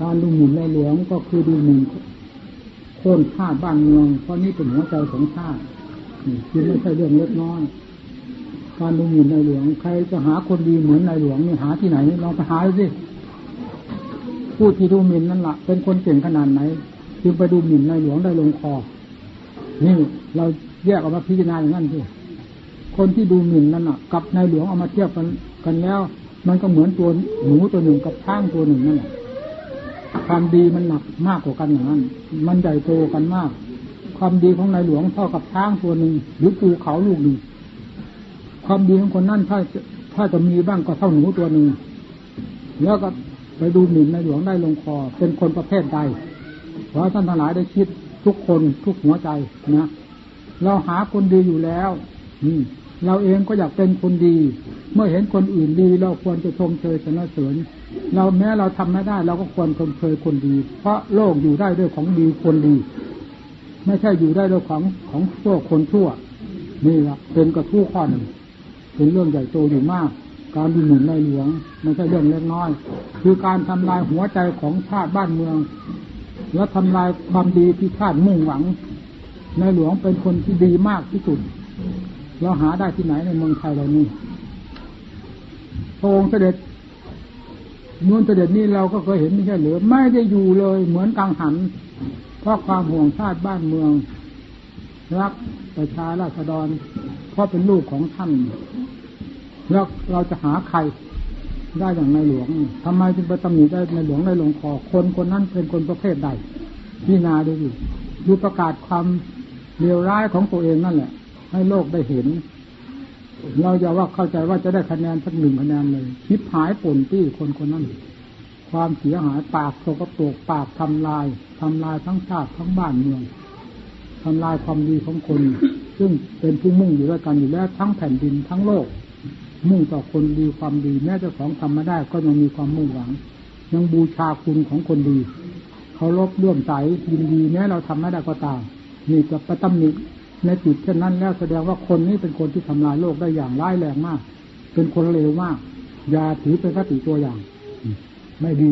การดูหมิ่นในหลวงก็คือดูหมิ่นโค่นชาติบ้านเมืองเพราะนี่เป็นหัวใจของชาติคือไม่ใช่เรื่องเล็กน้อยการดูหมิ่นในหลวง ใครจะหาคนดีเหมือนในหลวงนี่หาที่ไหนลองไปหาสิผู้ที่ดูหมิ่นนั่นแหละเป็นคนเก่งขนาดไหน จึงไปดูหมิ่นในหลวงได้ลงคอ นี่เราแยกออกมาพิจารณาอย่างนั้นสิคนที่ดูหมิ่นนั่นน่ะ กับในหลวงเอามาเทียบกันกันแล้ว มันก็เหมือนตัวหนูตัวหนึ่งกับช้างตัวหนึ่งนั่นแหละ ความดีมันหนักมากกว่ากันอย่างนั้น มันใหญ่โตกันมาก ความดีของนายหลวงเท่ากับช้างตัวหนึ่งหรือปูเขาลูกหนึ่งความดีของคนนั่นถ้าถ้าจะมีบ้างก็เท่าหนูตัวหนึ่งแล้วก็ไปดูหมิ่นในหลวงได้ลงคอ เป็นคนประเภทใดเพราะท่านทั้งหลายได้คิดทุกคนทุกหัวใจนะเราหาคนดีอยู่แล้ว อื เราเองก็อยากเป็นคนดี เมื่อเห็นคนอื่นดี เราควรจะชมเชยสนเสริญ เราแม้เราทำไม่ได้เราก็ควรชมเชยคนดี เพราะโลกอยู่ได้ด้วยของดีคนดี ไม่ใช่อยู่ได้ด้วยของของชั่วคนชั่ว นี่แหละเป็นกระทู้ข้อหนึ่งเป็นเรื่องใหญ่โตอยู่มาก การดูหนุนในหลวงไม่ใช่เรื่องเล็กน้อย คือการทำลายหัวใจของชาติบ้านเมือง และทำลายความดีที่ชาติมุ่งหวัง ในหลวงเป็นคนที่ดีมากที่สุด เราหาได้ที่ไหนในเมืองไทยเรานี่พระองค์เสด็จนู่นเสด็จนี่เราก็เคยเห็นไม่ใช่หรือไม่ได้อยู่เลยเหมือนกังหัน เพราะความห่วงชาติบ้านเมือง รักประชาราษฎร เพราะเป็นลูกของท่าน แล้วเราจะหาใครได้อย่างในหลวงทำไมจึงไปตำหนิได้ในหลวงในหลวงคอคนคนนั้นเป็นคนประเภทใดพี่นาดูดูประกาศความเลวร้ายของตัวเองนั่นแหละ ให้โลกได้เห็น เราอย่าว่าเข้าใจว่าจะได้คะแนนสักหนึ่งคะแนนเลยคิดหายผลที่คนคนนั้น ความเสียหายปากโสกโปกปากทำลายทำลายทั้งชาติทั้งบ้านเมืองทำลายความดีของคน ซึ่งเป็นผู้มุ่งอยู่ด้วยกันอยู่แล้วทั้งแผ่นดินทั้งโลก มุ่งต่อคนดีความดีแม้จะของทำไม่ได้ก็ยังมีความมุ่งหวัง ยังบูชาคุณของคนดีเขาลบเลื่อมใสยินดีแม้เราทำไม่ได้ก็ตามนี่จะประตำหนิ ในจิตเช่นนั้นแล้วแสดงว่าคนนี้เป็นคนที่ทำลายโลกได้อย่างร้ายแรงมาก เป็นคนเลวมาก อย่าถือเป็นคติตัวอย่าง ไม่ดี